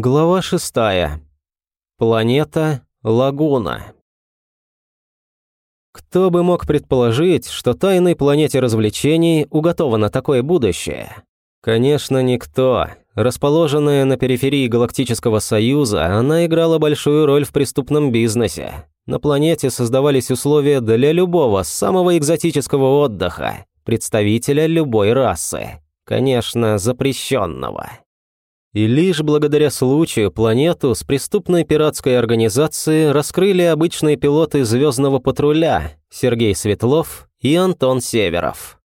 Глава шестая. Планета Лагуна. Кто бы мог предположить, что тайной планете развлечений уготовано такое будущее? Конечно, никто. Расположенная на периферии Галактического Союза, она играла большую роль в преступном бизнесе. На планете создавались условия для любого самого экзотического отдыха, представителя любой расы. Конечно, запрещенного. И лишь благодаря случаю планету с преступной пиратской организацией раскрыли обычные пилоты звездного патруля Сергей Светлов и Антон Северов.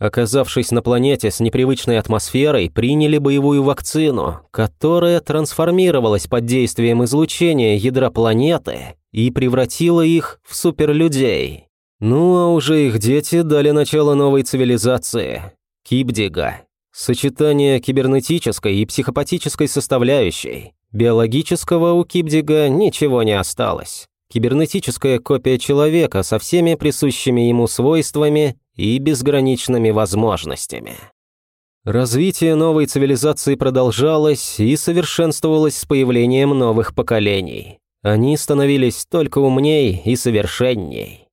Оказавшись на планете с непривычной атмосферой, приняли боевую вакцину, которая трансформировалась под действием излучения ядра планеты и превратила их в суперлюдей. Ну а уже их дети дали начало новой цивилизации – Кибдига, Сочетание кибернетической и психопатической составляющей. Биологического у Кибдига ничего не осталось. Кибернетическая копия человека со всеми присущими ему свойствами и безграничными возможностями. Развитие новой цивилизации продолжалось и совершенствовалось с появлением новых поколений. Они становились только умней и совершенней.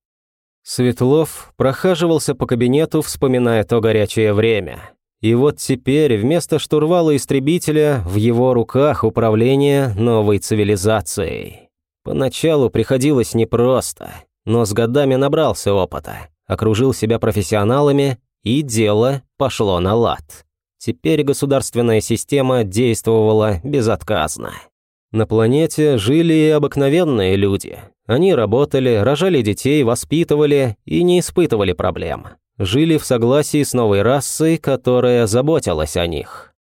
Светлов прохаживался по кабинету, вспоминая то горячее время. И вот теперь вместо штурвала истребителя в его руках управление новой цивилизацией. Поначалу приходилось непросто, но с годами набрался опыта, окружил себя профессионалами, и дело пошло на лад. Теперь государственная система действовала безотказно. На планете жили и обыкновенные люди. Они работали, рожали детей, воспитывали и не испытывали проблем жили в согласии с новой расой, которая заботилась о них.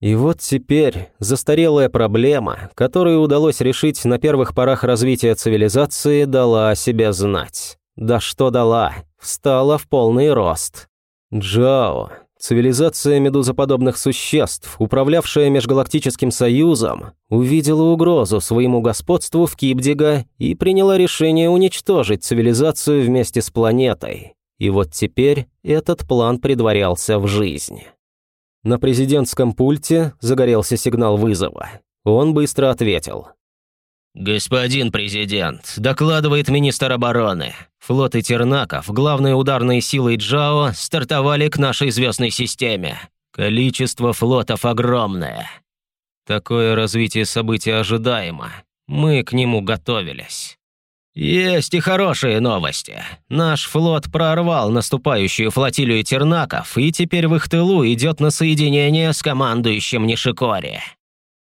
И вот теперь застарелая проблема, которую удалось решить на первых порах развития цивилизации, дала о себе знать. Да что дала, встала в полный рост. Джао, цивилизация медузоподобных существ, управлявшая Межгалактическим Союзом, увидела угрозу своему господству в Кибдига и приняла решение уничтожить цивилизацию вместе с планетой. И вот теперь этот план предварялся в жизнь. На президентском пульте загорелся сигнал вызова. Он быстро ответил. «Господин президент, докладывает министр обороны. Флоты Тернаков, главные ударные силы Джао, стартовали к нашей звездной системе. Количество флотов огромное. Такое развитие событий ожидаемо. Мы к нему готовились». «Есть и хорошие новости. Наш флот прорвал наступающую флотилию тернаков и теперь в их тылу идет на соединение с командующим Нишикори».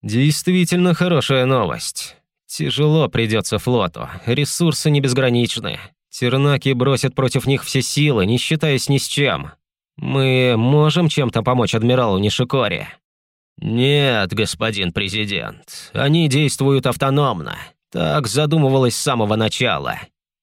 «Действительно хорошая новость. Тяжело придется флоту, ресурсы не безграничны. Тернаки бросят против них все силы, не считаясь ни с чем. Мы можем чем-то помочь адмиралу Нишикори?» «Нет, господин президент, они действуют автономно. Так задумывалось с самого начала.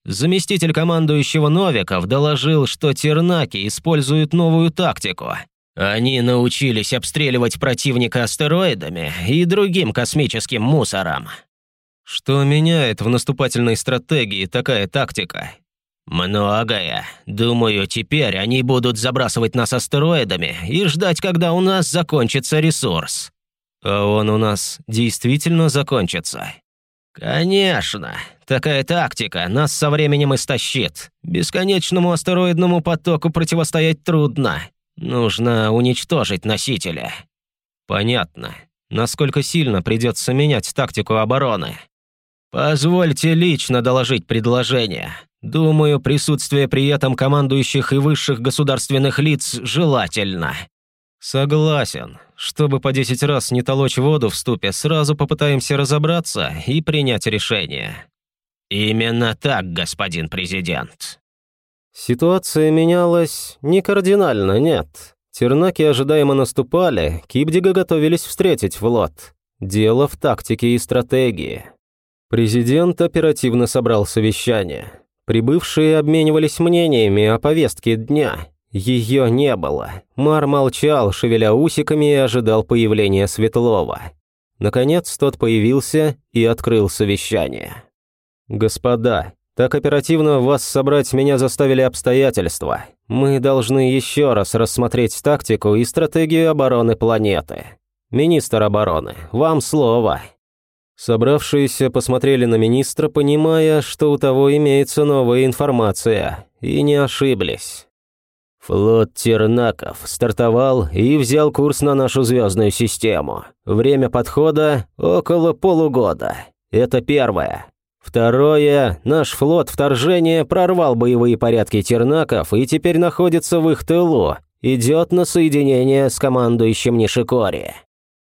Заместитель командующего Новиков доложил, что тернаки используют новую тактику. Они научились обстреливать противника астероидами и другим космическим мусором. Что меняет в наступательной стратегии такая тактика? Многое. Думаю, теперь они будут забрасывать нас астероидами и ждать, когда у нас закончится ресурс. А он у нас действительно закончится. «Конечно. Такая тактика нас со временем истощит. Бесконечному астероидному потоку противостоять трудно. Нужно уничтожить носителя». «Понятно. Насколько сильно придется менять тактику обороны?» «Позвольте лично доложить предложение. Думаю, присутствие при этом командующих и высших государственных лиц желательно». «Согласен. Чтобы по десять раз не толочь воду в ступе, сразу попытаемся разобраться и принять решение». «Именно так, господин президент». Ситуация менялась не кардинально, нет. Тернаки ожидаемо наступали, Кибдига готовились встретить флот. Дело в тактике и стратегии. Президент оперативно собрал совещание. Прибывшие обменивались мнениями о повестке дня ее не было. Мар молчал, шевеля усиками, и ожидал появления Светлова. Наконец тот появился и открыл совещание. «Господа, так оперативно вас собрать меня заставили обстоятельства. Мы должны еще раз рассмотреть тактику и стратегию обороны планеты. Министр обороны, вам слово». Собравшиеся посмотрели на министра, понимая, что у того имеется новая информация, и не ошиблись. Флот Тернаков стартовал и взял курс на нашу звездную систему. Время подхода – около полугода. Это первое. Второе, наш флот вторжения прорвал боевые порядки Тернаков и теперь находится в их тылу, идет на соединение с командующим Нишикори.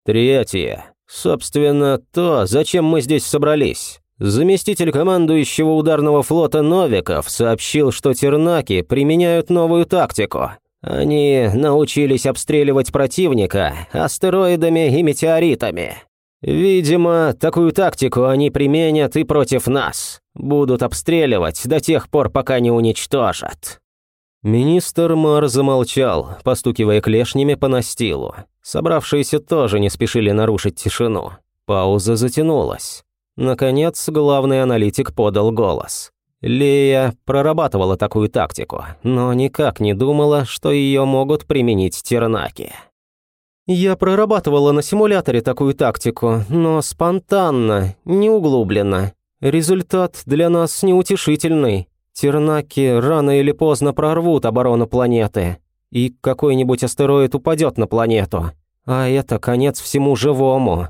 Третье, собственно, то, зачем мы здесь собрались. Заместитель командующего ударного флота Новиков сообщил, что тернаки применяют новую тактику. Они научились обстреливать противника астероидами и метеоритами. Видимо, такую тактику они применят и против нас. Будут обстреливать до тех пор, пока не уничтожат. Министр Мар замолчал, постукивая клешнями по настилу. Собравшиеся тоже не спешили нарушить тишину. Пауза затянулась. Наконец, главный аналитик подал голос. Лея прорабатывала такую тактику, но никак не думала, что ее могут применить тернаки. «Я прорабатывала на симуляторе такую тактику, но спонтанно, неуглубленно. Результат для нас неутешительный. Тернаки рано или поздно прорвут оборону планеты, и какой-нибудь астероид упадет на планету. А это конец всему живому.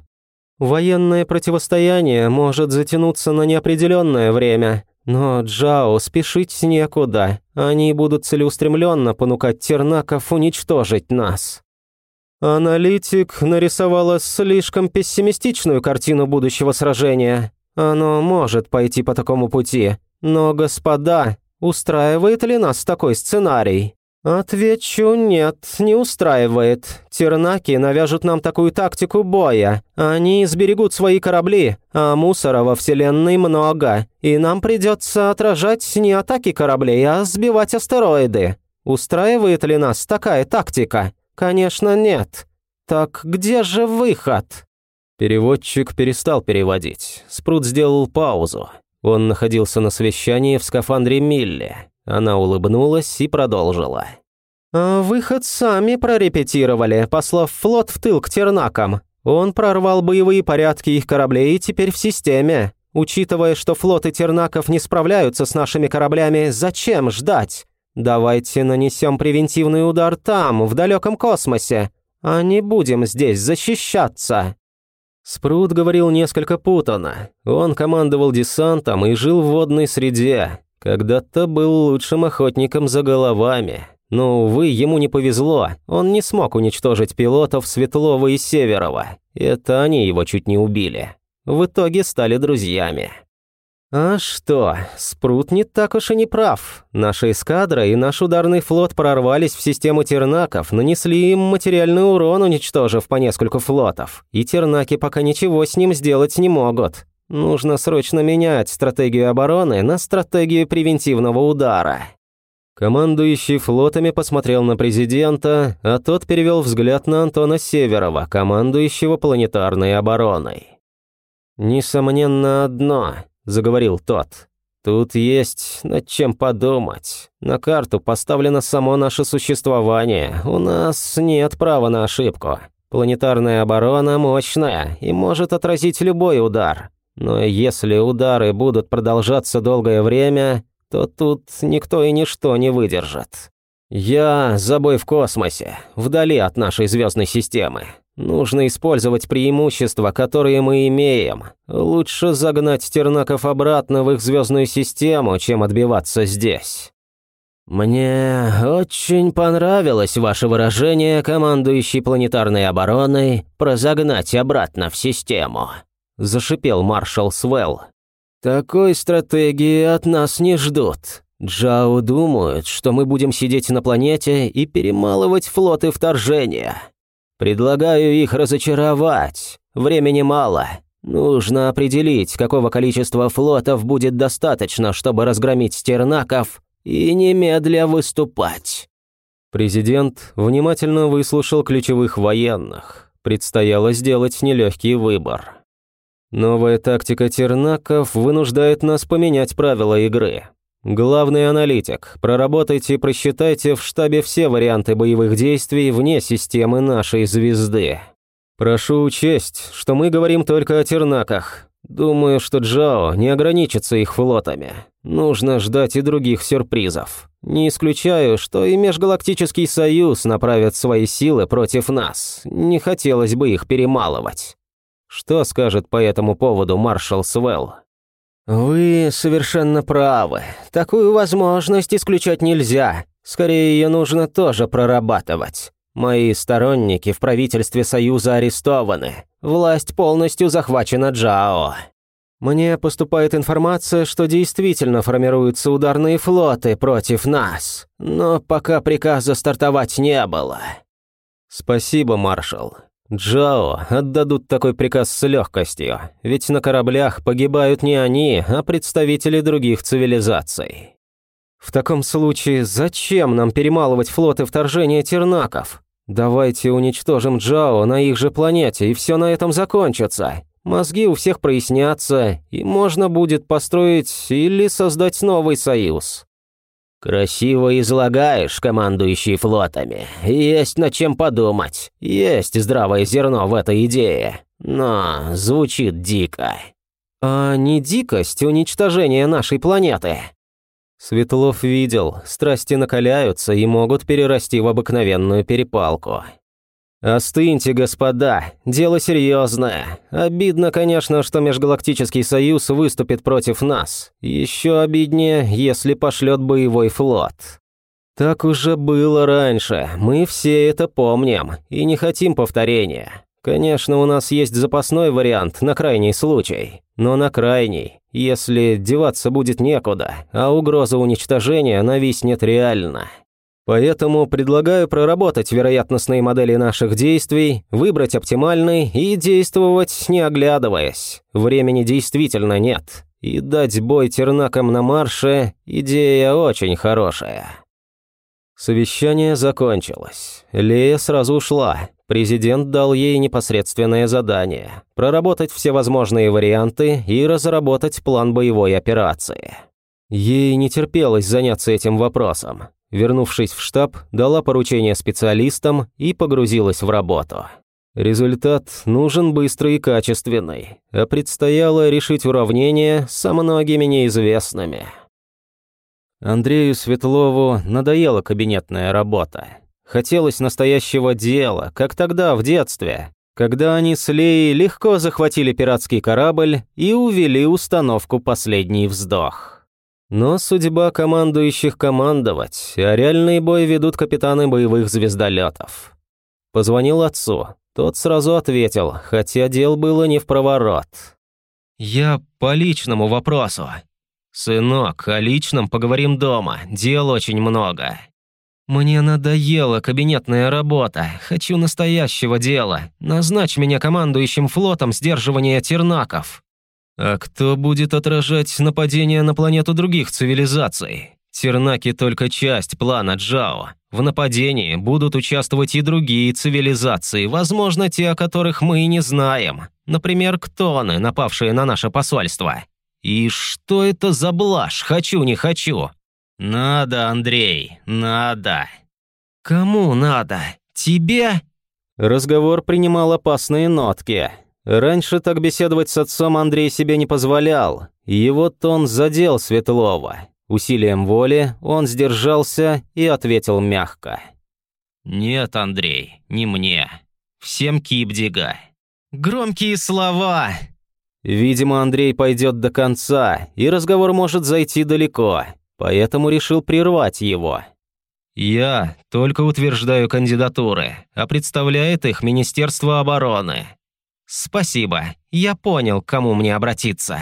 Военное противостояние может затянуться на неопределенное время, но Джао спешить некуда. Они будут целеустремленно понукать тернаков уничтожить нас. Аналитик нарисовала слишком пессимистичную картину будущего сражения. Оно может пойти по такому пути. Но, господа, устраивает ли нас такой сценарий? «Отвечу нет, не устраивает. Тернаки навяжут нам такую тактику боя. Они сберегут свои корабли, а мусора во Вселенной много, и нам придется отражать не атаки кораблей, а сбивать астероиды. Устраивает ли нас такая тактика? Конечно, нет. Так где же выход?» Переводчик перестал переводить. Спрут сделал паузу. Он находился на совещании в скафандре Милли. Она улыбнулась и продолжила. «А выход сами прорепетировали, послав флот в тыл к Тернакам. Он прорвал боевые порядки их кораблей и теперь в системе. Учитывая, что флоты Тернаков не справляются с нашими кораблями, зачем ждать? Давайте нанесем превентивный удар там, в далеком космосе, а не будем здесь защищаться». Спрут говорил несколько путано. Он командовал десантом и жил в водной среде. Когда-то был лучшим охотником за головами. Но, увы, ему не повезло. Он не смог уничтожить пилотов Светлова и Северова. Это они его чуть не убили. В итоге стали друзьями. А что, Спрут не так уж и не прав. Наша эскадра и наш ударный флот прорвались в систему тернаков, нанесли им материальный урон, уничтожив по несколько флотов. И тернаки пока ничего с ним сделать не могут. Нужно срочно менять стратегию обороны на стратегию превентивного удара. Командующий флотами посмотрел на президента, а тот перевел взгляд на Антона Северова, командующего планетарной обороной. «Несомненно одно», — заговорил тот. «Тут есть над чем подумать. На карту поставлено само наше существование. У нас нет права на ошибку. Планетарная оборона мощная и может отразить любой удар. Но если удары будут продолжаться долгое время, то тут никто и ничто не выдержит. Я забой в космосе, вдали от нашей звездной системы. Нужно использовать преимущества, которые мы имеем. Лучше загнать тернаков обратно в их звездную систему, чем отбиваться здесь. Мне очень понравилось ваше выражение, командующий планетарной обороной, про загнать обратно в систему зашипел маршал Свел. «Такой стратегии от нас не ждут. Джао думают, что мы будем сидеть на планете и перемалывать флоты вторжения. Предлагаю их разочаровать. Времени мало. Нужно определить, какого количества флотов будет достаточно, чтобы разгромить стернаков, и немедля выступать». Президент внимательно выслушал ключевых военных. Предстояло сделать нелегкий выбор. Новая тактика тернаков вынуждает нас поменять правила игры. Главный аналитик, проработайте и просчитайте в штабе все варианты боевых действий вне системы нашей звезды. Прошу учесть, что мы говорим только о тернаках. Думаю, что Джао не ограничится их флотами. Нужно ждать и других сюрпризов. Не исключаю, что и Межгалактический Союз направит свои силы против нас. Не хотелось бы их перемалывать. Что скажет по этому поводу маршал Свелл? «Вы совершенно правы. Такую возможность исключать нельзя. Скорее, ее нужно тоже прорабатывать. Мои сторонники в правительстве Союза арестованы. Власть полностью захвачена Джао. Мне поступает информация, что действительно формируются ударные флоты против нас, но пока приказа стартовать не было. Спасибо, маршал. Джао отдадут такой приказ с легкостью, ведь на кораблях погибают не они, а представители других цивилизаций. В таком случае, зачем нам перемалывать флоты вторжения тернаков? Давайте уничтожим Джао на их же планете, и все на этом закончится. Мозги у всех прояснятся, и можно будет построить или создать новый союз. «Красиво излагаешь, командующий флотами. Есть над чем подумать. Есть здравое зерно в этой идее. Но звучит дико». «А не дикость уничтожения нашей планеты?» Светлов видел, страсти накаляются и могут перерасти в обыкновенную перепалку. «Остыньте, господа, дело серьезное. Обидно, конечно, что Межгалактический Союз выступит против нас. Еще обиднее, если пошлет боевой флот. Так уже было раньше, мы все это помним и не хотим повторения. Конечно, у нас есть запасной вариант на крайний случай, но на крайний, если деваться будет некуда, а угроза уничтожения нависнет реально». Поэтому предлагаю проработать вероятностные модели наших действий, выбрать оптимальный и действовать, не оглядываясь. Времени действительно нет. И дать бой тернакам на марше – идея очень хорошая. Совещание закончилось. Лея сразу ушла. Президент дал ей непосредственное задание – проработать все возможные варианты и разработать план боевой операции. Ей не терпелось заняться этим вопросом. Вернувшись в штаб, дала поручение специалистам и погрузилась в работу. Результат нужен быстрый и качественный, а предстояло решить уравнение со многими неизвестными. Андрею Светлову надоела кабинетная работа. Хотелось настоящего дела, как тогда, в детстве, когда они с Леей легко захватили пиратский корабль и увели установку «Последний вздох». Но судьба командующих командовать, а реальный бой ведут капитаны боевых звездолетов. Позвонил отцу. Тот сразу ответил, хотя дел было не в проворот. «Я по личному вопросу». «Сынок, о личном поговорим дома, дел очень много». «Мне надоела кабинетная работа, хочу настоящего дела. Назначь меня командующим флотом сдерживания тернаков». А кто будет отражать нападения на планету других цивилизаций? Тернаки только часть плана Джао. В нападении будут участвовать и другие цивилизации, возможно, те, о которых мы и не знаем. Например, ктоны, напавшие на наше посольство. И что это за блажь? Хочу, не хочу. Надо, Андрей, надо. Кому надо? Тебе? Разговор принимал опасные нотки. Раньше так беседовать с отцом Андрей себе не позволял. Его тон задел Светлова. Усилием воли он сдержался и ответил мягко. «Нет, Андрей, не мне. Всем кипдига». «Громкие слова!» Видимо, Андрей пойдет до конца, и разговор может зайти далеко, поэтому решил прервать его. «Я только утверждаю кандидатуры, а представляет их Министерство обороны. «Спасибо, я понял, к кому мне обратиться».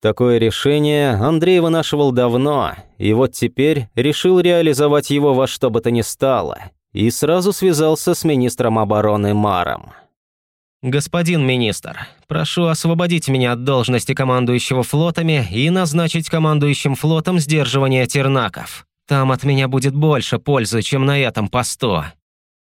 Такое решение Андрей вынашивал давно, и вот теперь решил реализовать его во что бы то ни стало, и сразу связался с министром обороны Маром. «Господин министр, прошу освободить меня от должности командующего флотами и назначить командующим флотом сдерживания тернаков. Там от меня будет больше пользы, чем на этом посту».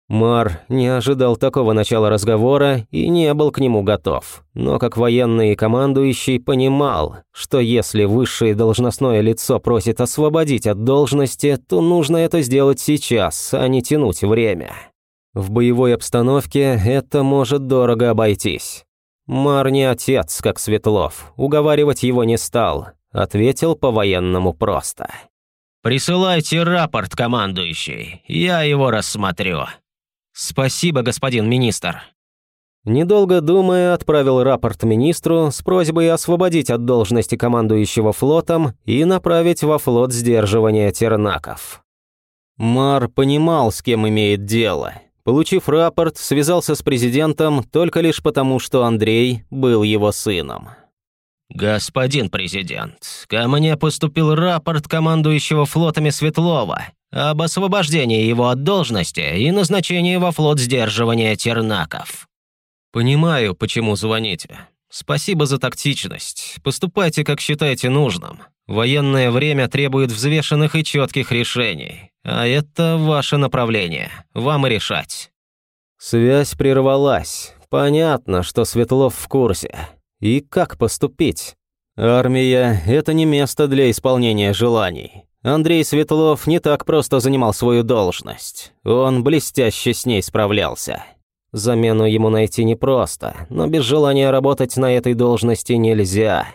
Мар не ожидал такого начала разговора и не был к нему готов. Но как военный командующий понимал, что если высшее должностное лицо просит освободить от должности, то нужно это сделать сейчас, а не тянуть время. В боевой обстановке это может дорого обойтись. Мар не отец, как Светлов, уговаривать его не стал, ответил по-военному просто. «Присылайте рапорт, командующий, я его рассмотрю». «Спасибо, господин министр». Недолго думая, отправил рапорт министру с просьбой освободить от должности командующего флотом и направить во флот сдерживания тернаков. Мар понимал, с кем имеет дело. Получив рапорт, связался с президентом только лишь потому, что Андрей был его сыном. «Господин президент, ко мне поступил рапорт командующего флотами Светлова об освобождении его от должности и назначении во флот сдерживания тернаков». «Понимаю, почему звоните. Спасибо за тактичность. Поступайте, как считаете нужным. Военное время требует взвешенных и четких решений. А это ваше направление. Вам и решать». Связь прервалась. Понятно, что Светлов в курсе. И как поступить? Армия – это не место для исполнения желаний. Андрей Светлов не так просто занимал свою должность. Он блестяще с ней справлялся. Замену ему найти непросто, но без желания работать на этой должности нельзя.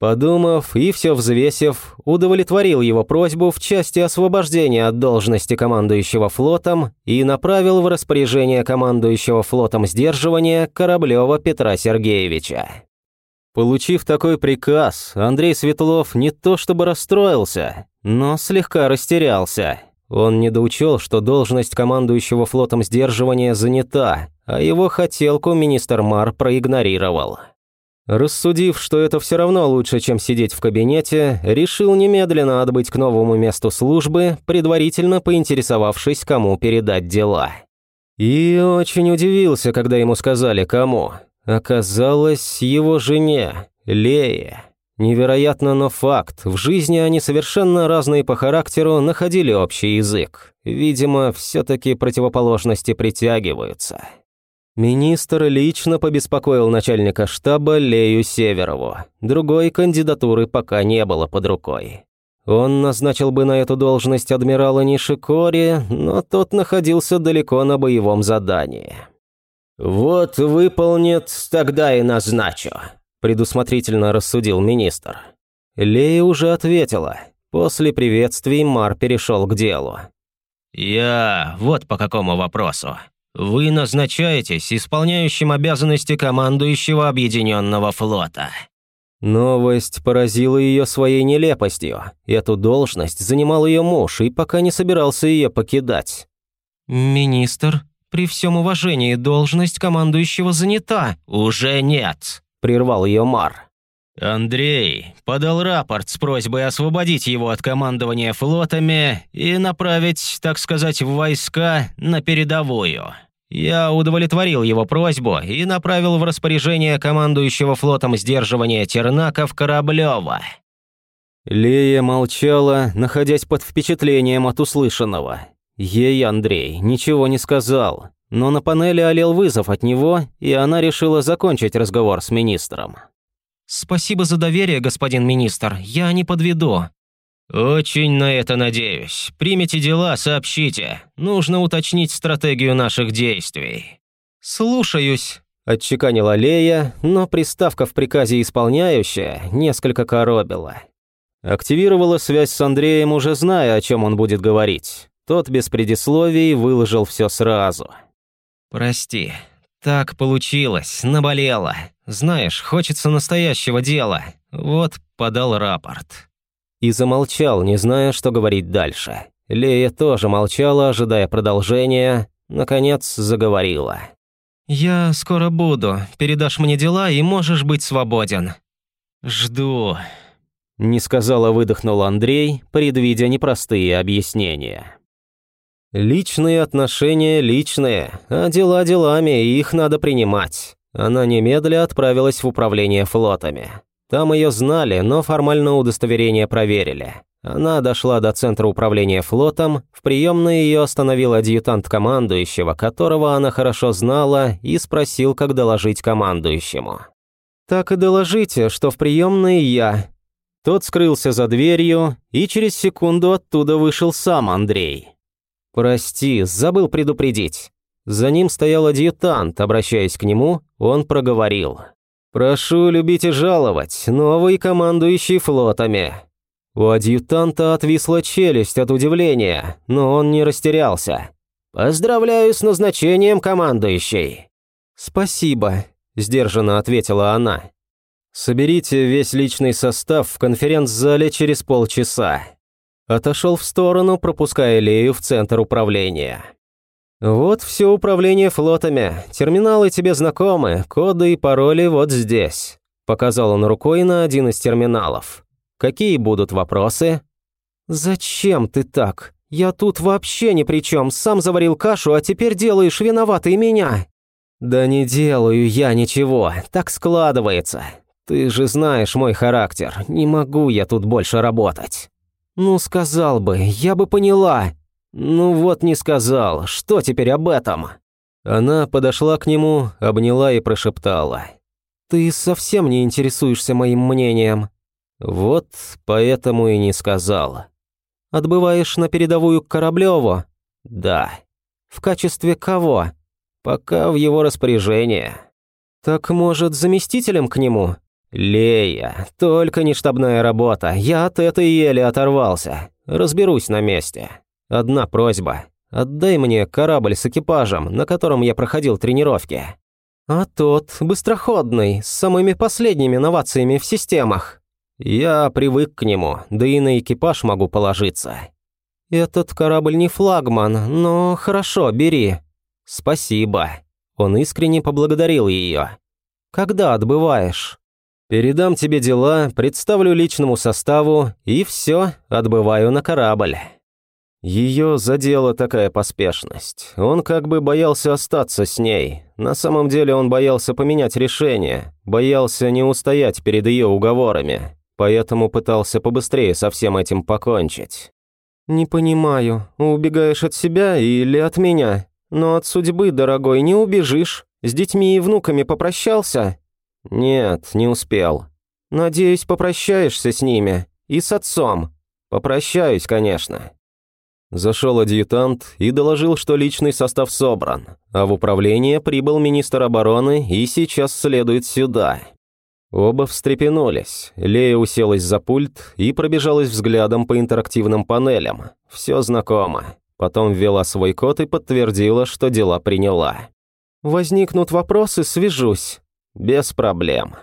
Подумав и все взвесив, удовлетворил его просьбу в части освобождения от должности командующего флотом и направил в распоряжение командующего флотом сдерживания Кораблева Петра Сергеевича. Получив такой приказ, Андрей Светлов не то чтобы расстроился, но слегка растерялся. Он недоучел, что должность командующего флотом сдерживания занята, а его хотелку министр Мар проигнорировал. Рассудив, что это все равно лучше, чем сидеть в кабинете, решил немедленно отбыть к новому месту службы, предварительно поинтересовавшись, кому передать дела. И очень удивился, когда ему сказали, кому. Оказалось, его жене, Лее. Невероятно, но факт. В жизни они совершенно разные по характеру находили общий язык. Видимо, все-таки противоположности притягиваются. Министр лично побеспокоил начальника штаба Лею Северову. Другой кандидатуры пока не было под рукой. Он назначил бы на эту должность адмирала Нишикори, но тот находился далеко на боевом задании. «Вот выполнит, тогда и назначу», – предусмотрительно рассудил министр. Лея уже ответила. После приветствий Мар перешел к делу. «Я вот по какому вопросу. Вы назначаетесь исполняющим обязанности командующего Объединенного флота». Новость поразила ее своей нелепостью. Эту должность занимал ее муж и пока не собирался ее покидать. «Министр, при всем уважении должность командующего занята». «Уже нет», – прервал ее Мар. Андрей подал рапорт с просьбой освободить его от командования флотами и направить, так сказать, в войска на передовую. Я удовлетворил его просьбу и направил в распоряжение командующего флотом сдерживания Тернаков Кораблева. Лея молчала, находясь под впечатлением от услышанного. Ей Андрей ничего не сказал, но на панели олел вызов от него, и она решила закончить разговор с министром. «Спасибо за доверие, господин министр, я не подведу». «Очень на это надеюсь. Примите дела, сообщите. Нужно уточнить стратегию наших действий». «Слушаюсь», – отчеканила Лея, но приставка в приказе «исполняющая» несколько коробила. Активировала связь с Андреем, уже зная, о чем он будет говорить. Тот без предисловий выложил все сразу. «Прости, так получилось, наболело. Знаешь, хочется настоящего дела. Вот подал рапорт». И замолчал, не зная, что говорить дальше. Лея тоже молчала, ожидая продолжения. Наконец заговорила. «Я скоро буду. Передашь мне дела, и можешь быть свободен». «Жду», — не сказала, выдохнул Андрей, предвидя непростые объяснения. Личные отношения личные, а дела делами, и их надо принимать. Она немедля отправилась в управление флотами. Там ее знали, но формально удостоверение проверили. Она дошла до центра управления флотом, в приемной ее остановил адъютант командующего, которого она хорошо знала, и спросил, как доложить командующему. «Так и доложите, что в приемной я». Тот скрылся за дверью, и через секунду оттуда вышел сам Андрей. «Прости, забыл предупредить». За ним стоял адъютант, обращаясь к нему, он проговорил. «Прошу любить и жаловать, новый командующий флотами». У адъютанта отвисла челюсть от удивления, но он не растерялся. «Поздравляю с назначением командующей». «Спасибо», – сдержанно ответила она. «Соберите весь личный состав в конференц-зале через полчаса». Отошел в сторону, пропуская Лею в центр управления. «Вот все управление флотами. Терминалы тебе знакомы, коды и пароли вот здесь». Показал он рукой на один из терминалов. «Какие будут вопросы?» «Зачем ты так? Я тут вообще ни при чем. Сам заварил кашу, а теперь делаешь виноватый меня». «Да не делаю я ничего. Так складывается. Ты же знаешь мой характер. Не могу я тут больше работать». «Ну, сказал бы, я бы поняла», «Ну вот не сказал, что теперь об этом?» Она подошла к нему, обняла и прошептала. «Ты совсем не интересуешься моим мнением». «Вот поэтому и не сказал». «Отбываешь на передовую к Кораблеву?» «Да». «В качестве кого?» «Пока в его распоряжении». «Так, может, заместителем к нему?» «Лея, только не штабная работа, я от этой еле оторвался. Разберусь на месте». Одна просьба. Отдай мне корабль с экипажем, на котором я проходил тренировки. А тот быстроходный, с самыми последними новациями в системах. Я привык к нему, да и на экипаж могу положиться. Этот корабль не флагман, но хорошо, бери. Спасибо. Он искренне поблагодарил ее. Когда отбываешь? Передам тебе дела, представлю личному составу и все, отбываю на корабль. Ее задела такая поспешность. Он как бы боялся остаться с ней. На самом деле он боялся поменять решение, боялся не устоять перед ее уговорами, поэтому пытался побыстрее со всем этим покончить. «Не понимаю, убегаешь от себя или от меня? Но от судьбы, дорогой, не убежишь. С детьми и внуками попрощался?» «Нет, не успел». «Надеюсь, попрощаешься с ними. И с отцом». «Попрощаюсь, конечно. Зашел адъютант и доложил, что личный состав собран, а в управление прибыл министр обороны и сейчас следует сюда. Оба встрепенулись. Лея уселась за пульт и пробежалась взглядом по интерактивным панелям. Все знакомо. Потом ввела свой код и подтвердила, что дела приняла. «Возникнут вопросы, свяжусь». «Без проблем».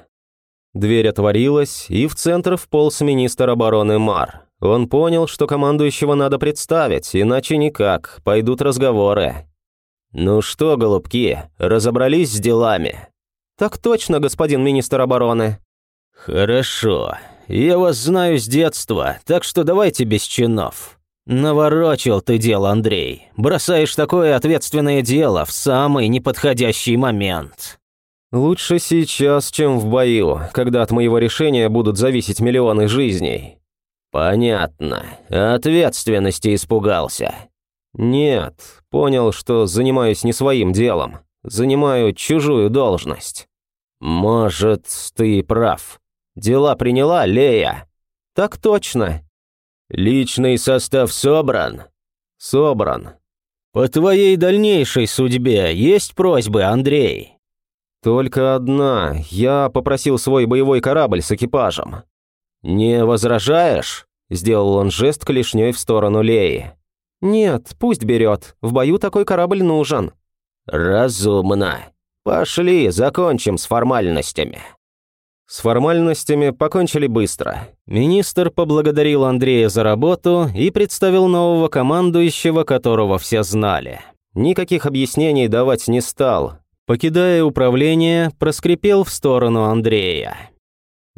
Дверь отворилась, и в центр вполз министр обороны Мар. Он понял, что командующего надо представить, иначе никак, пойдут разговоры. «Ну что, голубки, разобрались с делами?» «Так точно, господин министр обороны». «Хорошо. Я вас знаю с детства, так что давайте без чинов. Наворочил ты дело, Андрей. Бросаешь такое ответственное дело в самый неподходящий момент». «Лучше сейчас, чем в бою, когда от моего решения будут зависеть миллионы жизней. «Понятно. Ответственности испугался». «Нет, понял, что занимаюсь не своим делом. Занимаю чужую должность». «Может, ты прав. Дела приняла Лея?» «Так точно». «Личный состав собран?» «Собран». «По твоей дальнейшей судьбе есть просьбы, Андрей?» «Только одна. Я попросил свой боевой корабль с экипажем. «Не возражаешь?» – сделал он жест клешней в сторону Леи. «Нет, пусть берет. В бою такой корабль нужен». «Разумно. Пошли, закончим с формальностями». С формальностями покончили быстро. Министр поблагодарил Андрея за работу и представил нового командующего, которого все знали. Никаких объяснений давать не стал. Покидая управление, проскрипел в сторону Андрея.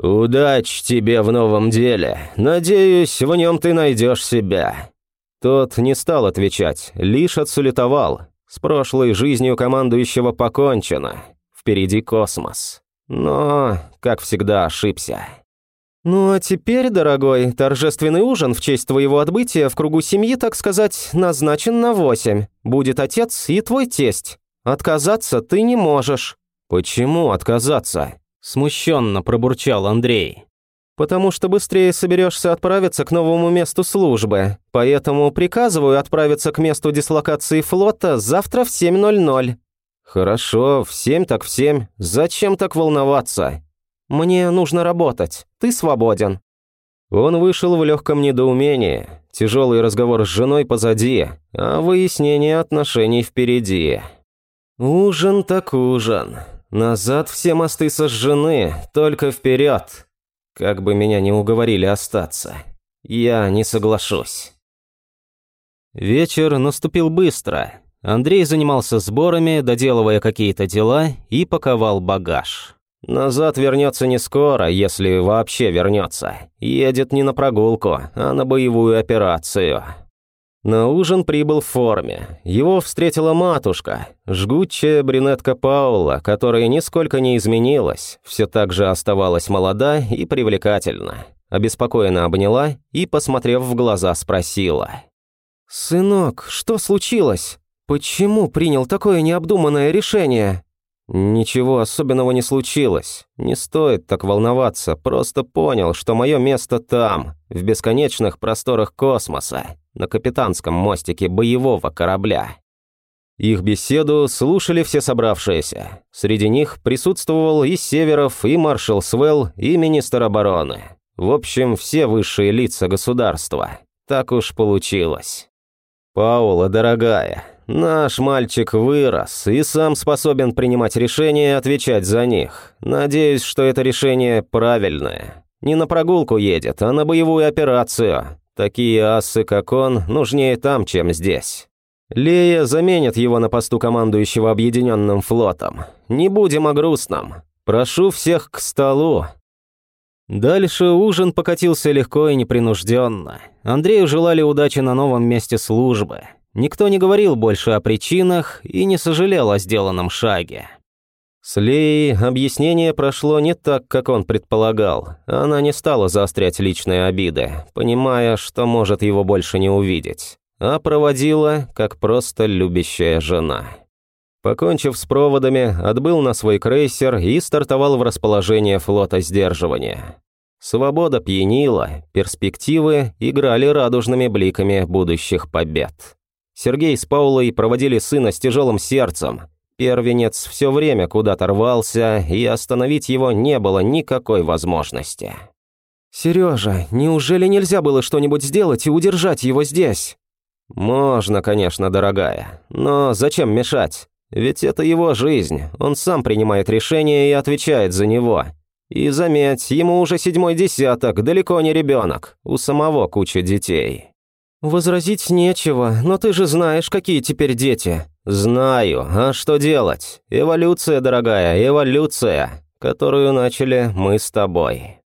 «Удач тебе в новом деле. Надеюсь, в нем ты найдешь себя». Тот не стал отвечать, лишь отсулетовал. С прошлой жизнью командующего покончено. Впереди космос. Но, как всегда, ошибся. «Ну а теперь, дорогой, торжественный ужин в честь твоего отбытия в кругу семьи, так сказать, назначен на восемь. Будет отец и твой тесть. Отказаться ты не можешь». «Почему отказаться?» Смущенно пробурчал Андрей. «Потому что быстрее соберешься отправиться к новому месту службы, поэтому приказываю отправиться к месту дислокации флота завтра в 7.00». «Хорошо, в семь так в семь. Зачем так волноваться?» «Мне нужно работать. Ты свободен». Он вышел в легком недоумении. Тяжелый разговор с женой позади, а выяснение отношений впереди. Ужин так ужин. Назад все мосты сожжены, только вперед. Как бы меня не уговорили остаться. Я не соглашусь. Вечер наступил быстро. Андрей занимался сборами, доделывая какие-то дела и паковал багаж. Назад вернется не скоро, если вообще вернется. Едет не на прогулку, а на боевую операцию. На ужин прибыл в форме. Его встретила матушка, жгучая брюнетка Паула, которая нисколько не изменилась, все так же оставалась молода и привлекательна. Обеспокоенно обняла и, посмотрев в глаза, спросила. «Сынок, что случилось? Почему принял такое необдуманное решение?» «Ничего особенного не случилось. Не стоит так волноваться, просто понял, что мое место там, в бесконечных просторах космоса, на капитанском мостике боевого корабля». Их беседу слушали все собравшиеся. Среди них присутствовал и Северов, и маршал Свелл, и министр обороны. В общем, все высшие лица государства. Так уж получилось. «Паула, дорогая, Наш мальчик вырос и сам способен принимать решения и отвечать за них. Надеюсь, что это решение правильное. Не на прогулку едет, а на боевую операцию. Такие асы, как он, нужнее там, чем здесь. Лея заменит его на посту командующего Объединенным флотом. Не будем о грустном. Прошу всех к столу. Дальше ужин покатился легко и непринужденно. Андрею желали удачи на новом месте службы. Никто не говорил больше о причинах и не сожалел о сделанном шаге. С Леей объяснение прошло не так, как он предполагал. Она не стала заострять личные обиды, понимая, что может его больше не увидеть, а проводила, как просто любящая жена. Покончив с проводами, отбыл на свой крейсер и стартовал в расположение флота сдерживания. Свобода пьянила, перспективы играли радужными бликами будущих побед. Сергей с Паулой проводили сына с тяжелым сердцем. Первенец все время куда-то рвался, и остановить его не было никакой возможности. «Сережа, неужели нельзя было что-нибудь сделать и удержать его здесь?» «Можно, конечно, дорогая, но зачем мешать? Ведь это его жизнь, он сам принимает решение и отвечает за него. И заметь, ему уже седьмой десяток, далеко не ребенок, у самого куча детей». «Возразить нечего, но ты же знаешь, какие теперь дети». «Знаю, а что делать? Эволюция, дорогая, эволюция, которую начали мы с тобой».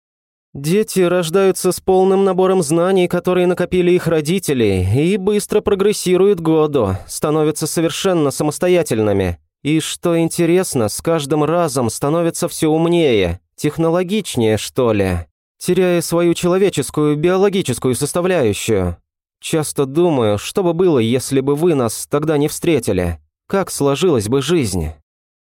Дети рождаются с полным набором знаний, которые накопили их родители, и быстро прогрессируют году, становятся совершенно самостоятельными. И что интересно, с каждым разом становятся все умнее, технологичнее, что ли, теряя свою человеческую биологическую составляющую. Часто думаю, что бы было, если бы вы нас тогда не встретили. Как сложилась бы жизнь?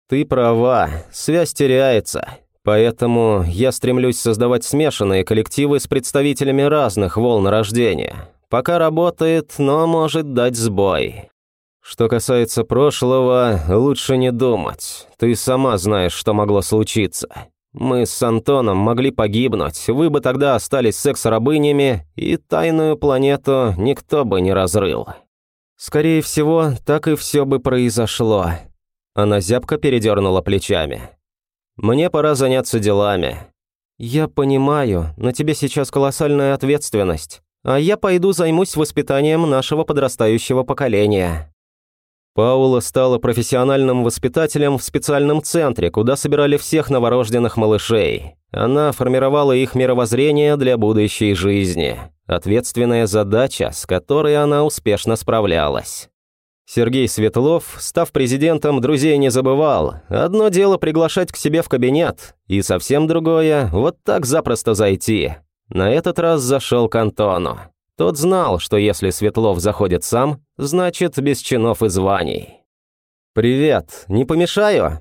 Ты права, связь теряется. Поэтому я стремлюсь создавать смешанные коллективы с представителями разных волн рождения. Пока работает, но может дать сбой. Что касается прошлого, лучше не думать. Ты сама знаешь, что могло случиться. Мы с Антоном могли погибнуть, вы бы тогда остались секс-рабынями, и тайную планету никто бы не разрыл. Скорее всего, так и все бы произошло. Она зябко передернула плечами. Мне пора заняться делами. Я понимаю, на тебе сейчас колоссальная ответственность, а я пойду займусь воспитанием нашего подрастающего поколения. Паула стала профессиональным воспитателем в специальном центре, куда собирали всех новорожденных малышей. Она формировала их мировоззрение для будущей жизни. Ответственная задача, с которой она успешно справлялась. Сергей Светлов, став президентом, друзей не забывал. Одно дело приглашать к себе в кабинет, и совсем другое – вот так запросто зайти. На этот раз зашел к Антону. Тот знал, что если Светлов заходит сам, значит, без чинов и званий. «Привет, не помешаю?»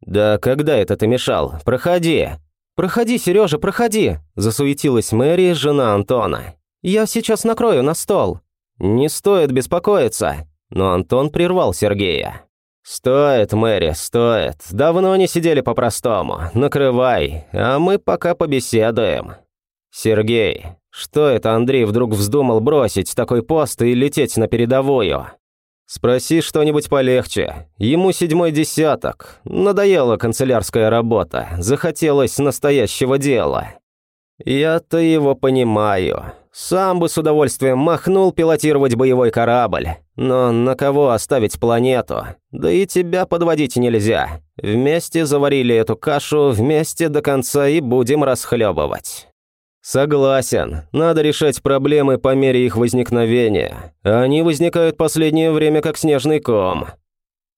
«Да когда это ты мешал? Проходи!» «Проходи, Сережа, проходи!» – засуетилась Мэри, жена Антона. «Я сейчас накрою на стол». «Не стоит беспокоиться», но Антон прервал Сергея. «Стоит, Мэри, стоит. Давно не сидели по-простому. Накрывай, а мы пока побеседуем». «Сергей, что это Андрей вдруг вздумал бросить такой пост и лететь на передовую?» «Спроси что-нибудь полегче. Ему седьмой десяток. Надоела канцелярская работа. Захотелось настоящего дела». «Я-то его понимаю. Сам бы с удовольствием махнул пилотировать боевой корабль. Но на кого оставить планету? Да и тебя подводить нельзя. Вместе заварили эту кашу, вместе до конца и будем расхлебывать». Согласен, надо решать проблемы по мере их возникновения. Они возникают последнее время как снежный ком.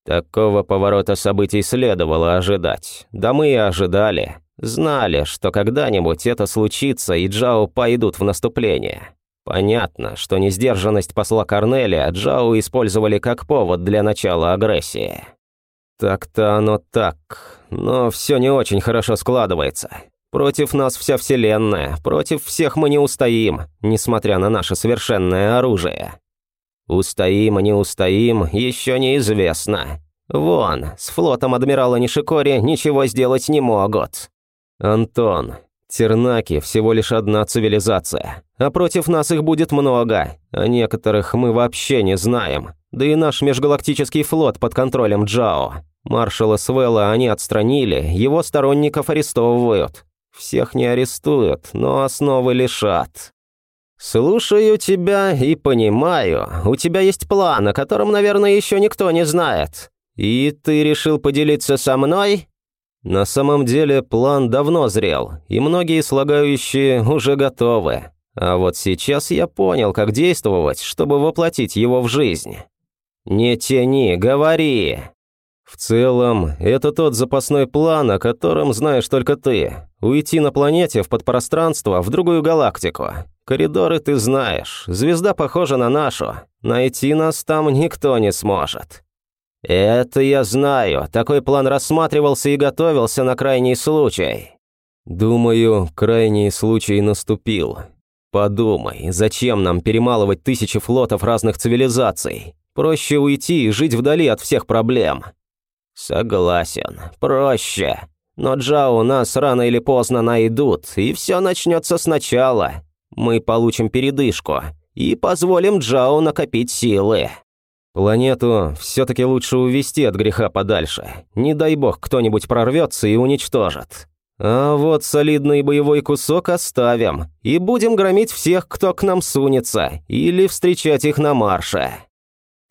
Такого поворота событий следовало ожидать. Да мы и ожидали. Знали, что когда-нибудь это случится, и Джао пойдут в наступление. Понятно, что несдержанность посла Корнелия Джао использовали как повод для начала агрессии. Так-то оно так, но все не очень хорошо складывается. Против нас вся Вселенная, против всех мы не устоим, несмотря на наше совершенное оружие. Устоим, не устоим, еще неизвестно. Вон, с флотом адмирала Нишикори ничего сделать не могут. Антон, Тернаки всего лишь одна цивилизация, а против нас их будет много, а некоторых мы вообще не знаем. Да и наш межгалактический флот под контролем Джао. Маршала Свелла они отстранили, его сторонников арестовывают. Всех не арестуют, но основы лишат. Слушаю тебя и понимаю, у тебя есть план, о котором, наверное, еще никто не знает. И ты решил поделиться со мной? На самом деле план давно зрел, и многие слагающие уже готовы. А вот сейчас я понял, как действовать, чтобы воплотить его в жизнь. Не тяни, говори. В целом, это тот запасной план, о котором знаешь только ты. Уйти на планете в подпространство в другую галактику. Коридоры ты знаешь, звезда похожа на нашу. Найти нас там никто не сможет. Это я знаю, такой план рассматривался и готовился на крайний случай. Думаю, крайний случай наступил. Подумай, зачем нам перемалывать тысячи флотов разных цивилизаций? Проще уйти и жить вдали от всех проблем. «Согласен, проще. Но Джао нас рано или поздно найдут, и все начнется сначала. Мы получим передышку и позволим Джао накопить силы». Планету все-таки лучше увести от греха подальше. Не дай бог кто-нибудь прорвется и уничтожит. А вот солидный боевой кусок оставим и будем громить всех, кто к нам сунется, или встречать их на марше.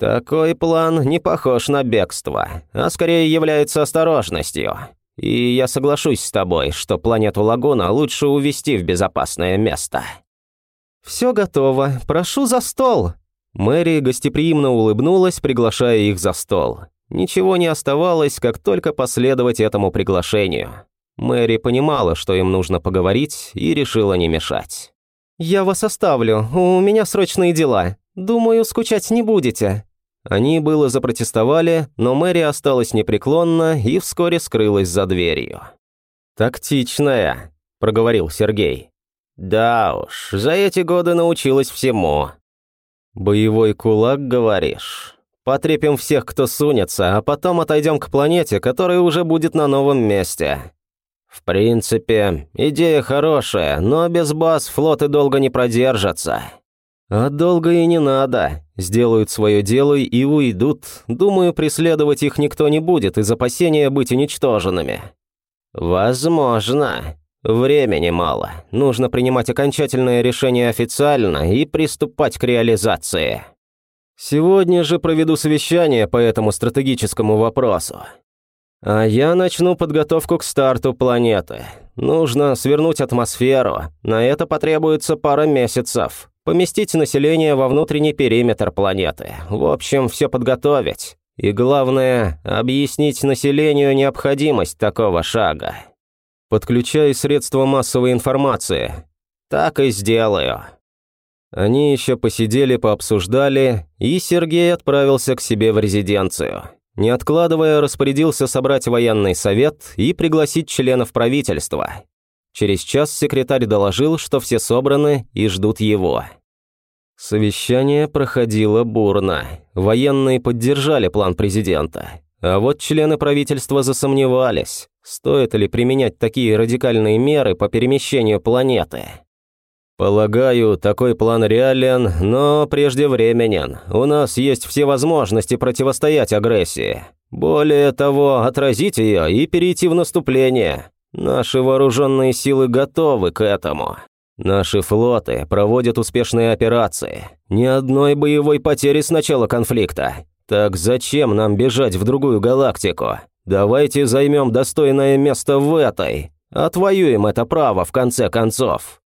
Такой план не похож на бегство, а скорее является осторожностью. И я соглашусь с тобой, что планету Лагуна лучше увести в безопасное место. «Все готово. Прошу за стол!» Мэри гостеприимно улыбнулась, приглашая их за стол. Ничего не оставалось, как только последовать этому приглашению. Мэри понимала, что им нужно поговорить, и решила не мешать. «Я вас оставлю, у меня срочные дела. Думаю, скучать не будете», они было запротестовали, но Мэри осталась непреклонна и вскоре скрылась за дверью. «Тактичная», – проговорил Сергей. «Да уж, за эти годы научилась всему». «Боевой кулак, говоришь? Потрепим всех, кто сунется, а потом отойдем к планете, которая уже будет на новом месте». «В принципе, идея хорошая, но без баз флоты долго не продержатся». А долго и не надо. Сделают свое дело и уйдут. Думаю, преследовать их никто не будет из опасения быть уничтоженными. Возможно. Времени мало. Нужно принимать окончательное решение официально и приступать к реализации. Сегодня же проведу совещание по этому стратегическому вопросу. А я начну подготовку к старту планеты. Нужно свернуть атмосферу. На это потребуется пара месяцев поместить население во внутренний периметр планеты. В общем, все подготовить. И главное, объяснить населению необходимость такого шага. Подключай средства массовой информации. Так и сделаю. Они еще посидели, пообсуждали, и Сергей отправился к себе в резиденцию. Не откладывая, распорядился собрать военный совет и пригласить членов правительства. Через час секретарь доложил, что все собраны и ждут его. Совещание проходило бурно. Военные поддержали план президента. А вот члены правительства засомневались, стоит ли применять такие радикальные меры по перемещению планеты. Полагаю, такой план реален, но преждевременен. У нас есть все возможности противостоять агрессии. Более того, отразить ее и перейти в наступление. Наши вооруженные силы готовы к этому. Наши флоты проводят успешные операции. Ни одной боевой потери с начала конфликта. Так зачем нам бежать в другую галактику? Давайте займем достойное место в этой. Отвоюем это право в конце концов.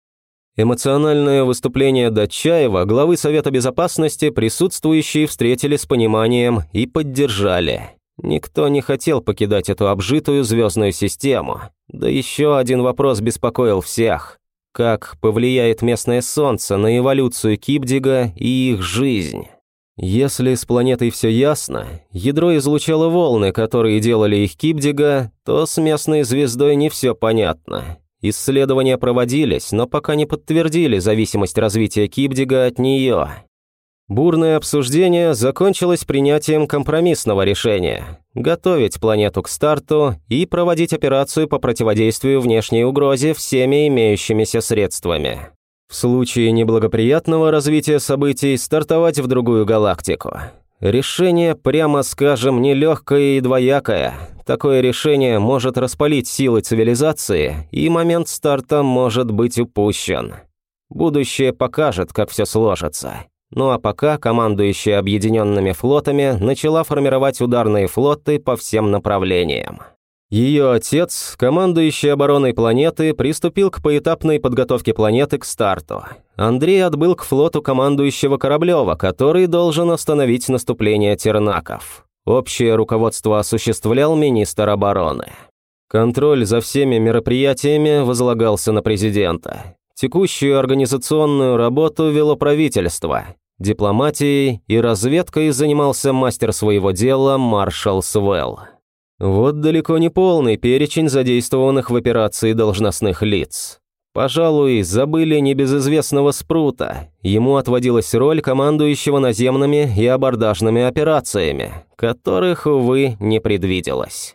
Эмоциональное выступление Датчаева, главы Совета Безопасности, присутствующие встретили с пониманием и поддержали. Никто не хотел покидать эту обжитую звездную систему. Да еще один вопрос беспокоил всех. Как повлияет местное солнце на эволюцию Кипдига и их жизнь? Если с планетой все ясно, ядро излучало волны, которые делали их Кипдига, то с местной звездой не все понятно. Исследования проводились, но пока не подтвердили зависимость развития Кибдига от нее. Бурное обсуждение закончилось принятием компромиссного решения – готовить планету к старту и проводить операцию по противодействию внешней угрозе всеми имеющимися средствами. В случае неблагоприятного развития событий стартовать в другую галактику. Решение, прямо скажем, нелегкое и двоякое. Такое решение может распалить силы цивилизации, и момент старта может быть упущен. Будущее покажет, как все сложится. Ну а пока командующая объединенными флотами начала формировать ударные флоты по всем направлениям. Ее отец, командующий обороной планеты, приступил к поэтапной подготовке планеты к старту. Андрей отбыл к флоту командующего Кораблева, который должен остановить наступление тернаков. Общее руководство осуществлял министр обороны. Контроль за всеми мероприятиями возлагался на президента. Текущую организационную работу вело правительство. Дипломатией и разведкой занимался мастер своего дела маршал Свелл. Вот далеко не полный перечень задействованных в операции должностных лиц. Пожалуй, забыли небезызвестного Спрута. Ему отводилась роль командующего наземными и абордажными операциями, которых, увы, не предвиделось.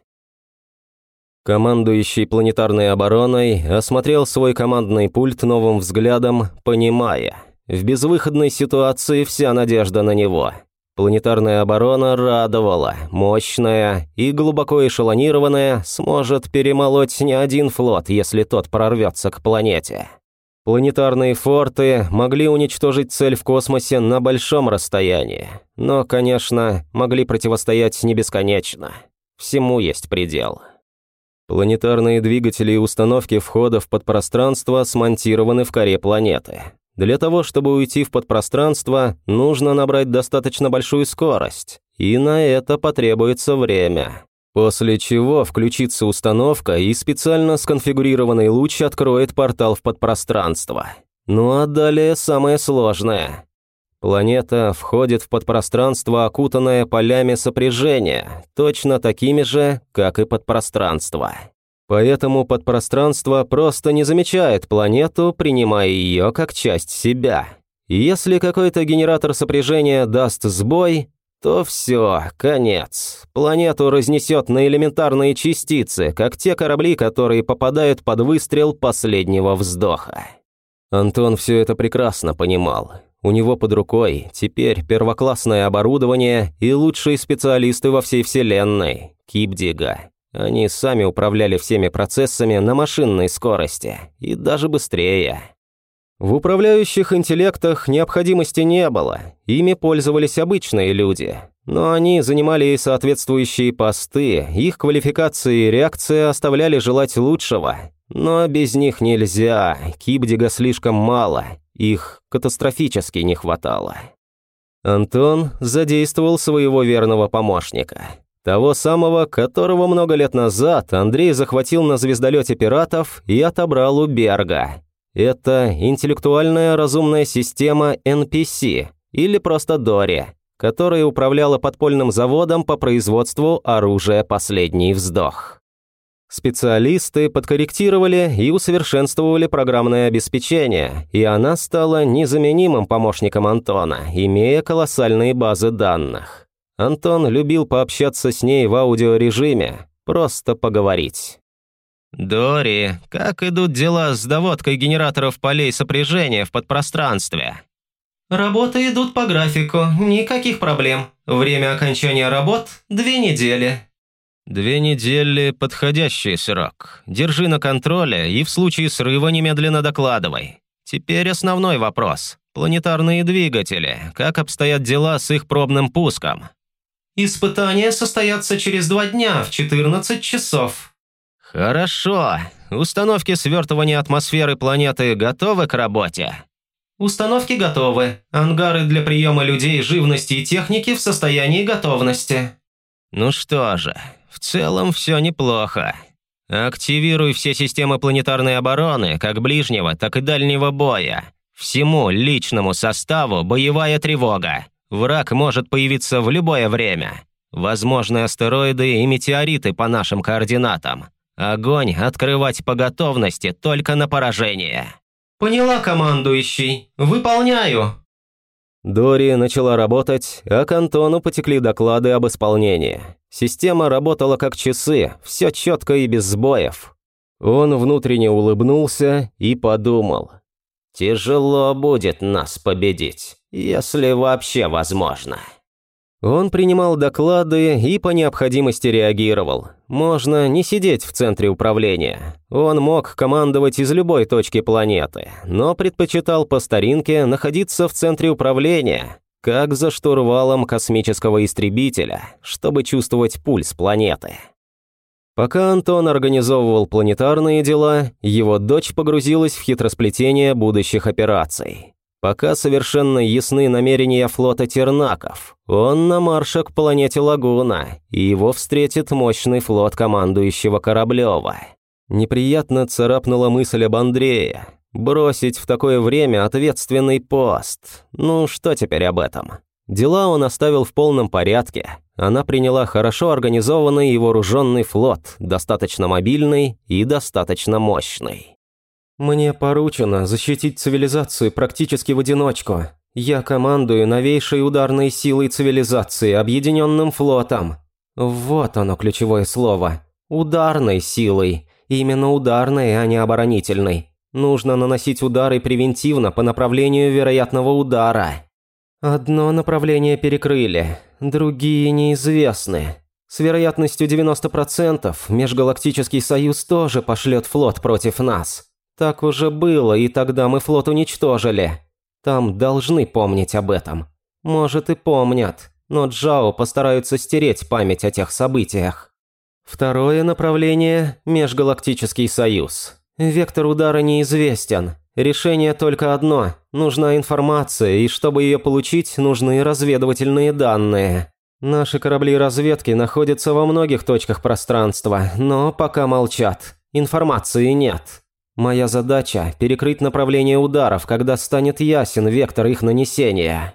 Командующий планетарной обороной осмотрел свой командный пульт новым взглядом, понимая, в безвыходной ситуации вся надежда на него – Планетарная оборона радовала, мощная и глубоко эшелонированная, сможет перемолоть не один флот, если тот прорвется к планете. Планетарные форты могли уничтожить цель в космосе на большом расстоянии, но, конечно, могли противостоять не бесконечно. Всему есть предел. Планетарные двигатели и установки входа в подпространство смонтированы в коре планеты. Для того, чтобы уйти в подпространство, нужно набрать достаточно большую скорость, и на это потребуется время. После чего включится установка, и специально сконфигурированный луч откроет портал в подпространство. Ну а далее самое сложное. Планета входит в подпространство, окутанное полями сопряжения, точно такими же, как и подпространство. Поэтому подпространство просто не замечает планету, принимая ее как часть себя. Если какой-то генератор сопряжения даст сбой, то все, конец. Планету разнесет на элементарные частицы, как те корабли, которые попадают под выстрел последнего вздоха. Антон все это прекрасно понимал. У него под рукой теперь первоклассное оборудование и лучшие специалисты во всей Вселенной – Кипдига. Они сами управляли всеми процессами на машинной скорости, и даже быстрее. В управляющих интеллектах необходимости не было, ими пользовались обычные люди. Но они занимали соответствующие посты, их квалификации и реакция оставляли желать лучшего. Но без них нельзя, Кибдига слишком мало, их катастрофически не хватало. Антон задействовал своего верного помощника – того самого, которого много лет назад Андрей захватил на звездолете пиратов и отобрал у Берга. Это интеллектуальная разумная система NPC, или просто Дори, которая управляла подпольным заводом по производству оружия «Последний вздох». Специалисты подкорректировали и усовершенствовали программное обеспечение, и она стала незаменимым помощником Антона, имея колоссальные базы данных. Антон любил пообщаться с ней в аудиорежиме, просто поговорить. «Дори, как идут дела с доводкой генераторов полей сопряжения в подпространстве?» «Работы идут по графику, никаких проблем. Время окончания работ – две недели». «Две недели – подходящий срок. Держи на контроле и в случае срыва немедленно докладывай. Теперь основной вопрос. Планетарные двигатели. Как обстоят дела с их пробным пуском?» «Испытания состоятся через два дня в 14 часов». «Хорошо. Установки свертывания атмосферы планеты готовы к работе?» «Установки готовы. Ангары для приема людей, живности и техники в состоянии готовности». «Ну что же, в целом все неплохо. Активируй все системы планетарной обороны, как ближнего, так и дальнего боя. Всему личному составу боевая тревога. Враг может появиться в любое время. Возможны астероиды и метеориты по нашим координатам. Огонь открывать по готовности только на поражение. «Поняла, командующий. Выполняю». Дори начала работать, а к Антону потекли доклады об исполнении. Система работала как часы, все четко и без сбоев. Он внутренне улыбнулся и подумал. «Тяжело будет нас победить, если вообще возможно». Он принимал доклады и по необходимости реагировал. Можно не сидеть в центре управления. Он мог командовать из любой точки планеты, но предпочитал по старинке находиться в центре управления, как за штурвалом космического истребителя, чтобы чувствовать пульс планеты. Пока Антон организовывал планетарные дела, его дочь погрузилась в хитросплетение будущих операций. Пока совершенно ясны намерения флота Тернаков. Он на марше к планете Лагуна, и его встретит мощный флот командующего Кораблева. Неприятно царапнула мысль об Андрее. Бросить в такое время ответственный пост. Ну, что теперь об этом? Дела он оставил в полном порядке. Она приняла хорошо организованный и вооруженный флот, достаточно мобильный и достаточно мощный. «Мне поручено защитить цивилизацию практически в одиночку. Я командую новейшей ударной силой цивилизации, объединенным флотом. Вот оно ключевое слово. Ударной силой. Именно ударной, а не оборонительной. Нужно наносить удары превентивно по направлению вероятного удара. Одно направление перекрыли, другие неизвестны. С вероятностью 90% Межгалактический Союз тоже пошлет флот против нас. Так уже было, и тогда мы флот уничтожили. Там должны помнить об этом. Может и помнят, но Джао постараются стереть память о тех событиях. Второе направление – Межгалактический Союз. Вектор удара неизвестен. Решение только одно – нужна информация, и чтобы ее получить, нужны разведывательные данные. Наши корабли разведки находятся во многих точках пространства, но пока молчат. Информации нет. Моя задача – перекрыть направление ударов, когда станет ясен вектор их нанесения.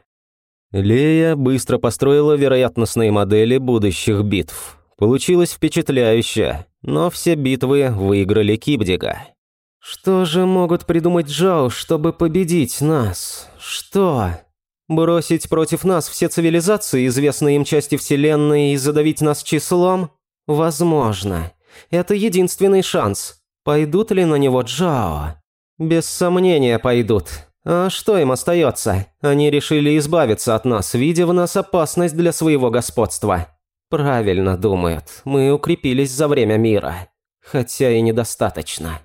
Лея быстро построила вероятностные модели будущих битв. Получилось впечатляюще, но все битвы выиграли Кибдига. Что же могут придумать Джао, чтобы победить нас? Что? Бросить против нас все цивилизации, известные им части Вселенной, и задавить нас числом? Возможно. Это единственный шанс – Пойдут ли на него Джао? Без сомнения пойдут. А что им остается? Они решили избавиться от нас, видя в нас опасность для своего господства. Правильно думают, мы укрепились за время мира. Хотя и недостаточно.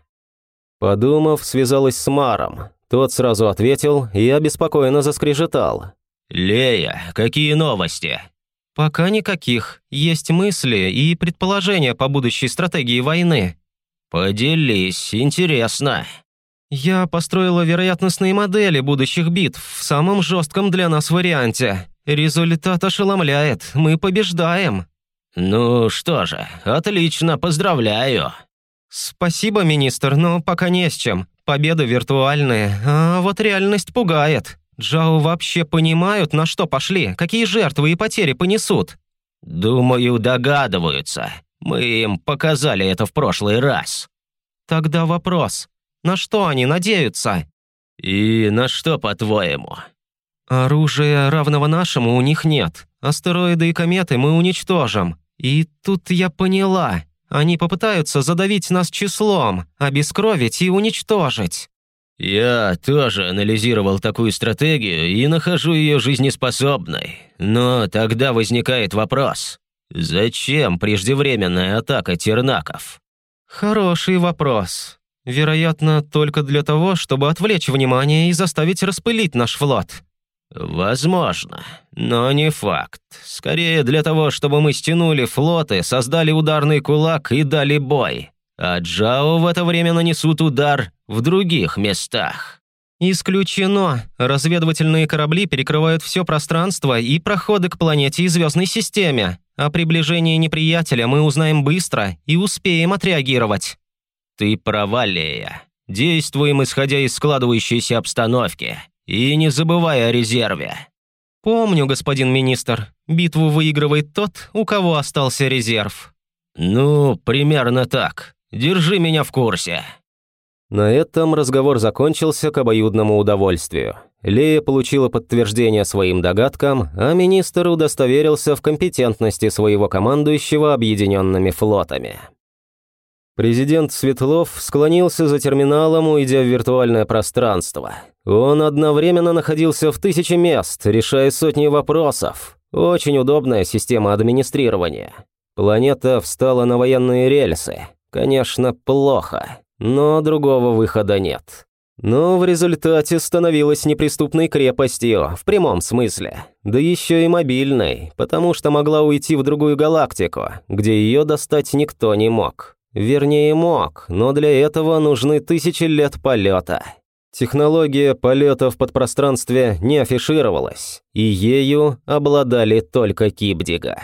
Подумав, связалась с Маром. Тот сразу ответил и обеспокоенно заскрежетал. «Лея, какие новости?» «Пока никаких. Есть мысли и предположения по будущей стратегии войны. «Поделись, интересно». «Я построила вероятностные модели будущих битв в самом жестком для нас варианте. Результат ошеломляет, мы побеждаем». «Ну что же, отлично, поздравляю». «Спасибо, министр, но пока не с чем. Победа виртуальная, а вот реальность пугает. Джао вообще понимают, на что пошли, какие жертвы и потери понесут?» «Думаю, догадываются. Мы им показали это в прошлый раз». «Тогда вопрос. На что они надеются?» «И на что, по-твоему?» «Оружия, равного нашему, у них нет. Астероиды и кометы мы уничтожим. И тут я поняла. Они попытаются задавить нас числом, обескровить и уничтожить». «Я тоже анализировал такую стратегию и нахожу ее жизнеспособной. Но тогда возникает вопрос. Зачем преждевременная атака тернаков?» «Хороший вопрос. Вероятно, только для того, чтобы отвлечь внимание и заставить распылить наш флот». «Возможно, но не факт. Скорее для того, чтобы мы стянули флоты, создали ударный кулак и дали бой. А Джао в это время нанесут удар в других местах». «Исключено. Разведывательные корабли перекрывают все пространство и проходы к планете и звездной системе. О приближении неприятеля мы узнаем быстро и успеем отреагировать». «Ты права, Лея. Действуем, исходя из складывающейся обстановки. И не забывай о резерве». «Помню, господин министр. Битву выигрывает тот, у кого остался резерв». «Ну, примерно так. Держи меня в курсе». На этом разговор закончился к обоюдному удовольствию. Лея получила подтверждение своим догадкам, а министр удостоверился в компетентности своего командующего объединенными флотами. Президент Светлов склонился за терминалом, уйдя в виртуальное пространство. Он одновременно находился в тысяче мест, решая сотни вопросов. Очень удобная система администрирования. Планета встала на военные рельсы. Конечно, плохо, но другого выхода нет. Но в результате становилась неприступной крепостью, в прямом смысле. Да еще и мобильной, потому что могла уйти в другую галактику, где ее достать никто не мог. Вернее, мог, но для этого нужны тысячи лет полета. Технология полета в подпространстве не афишировалась, и ею обладали только Кибдига.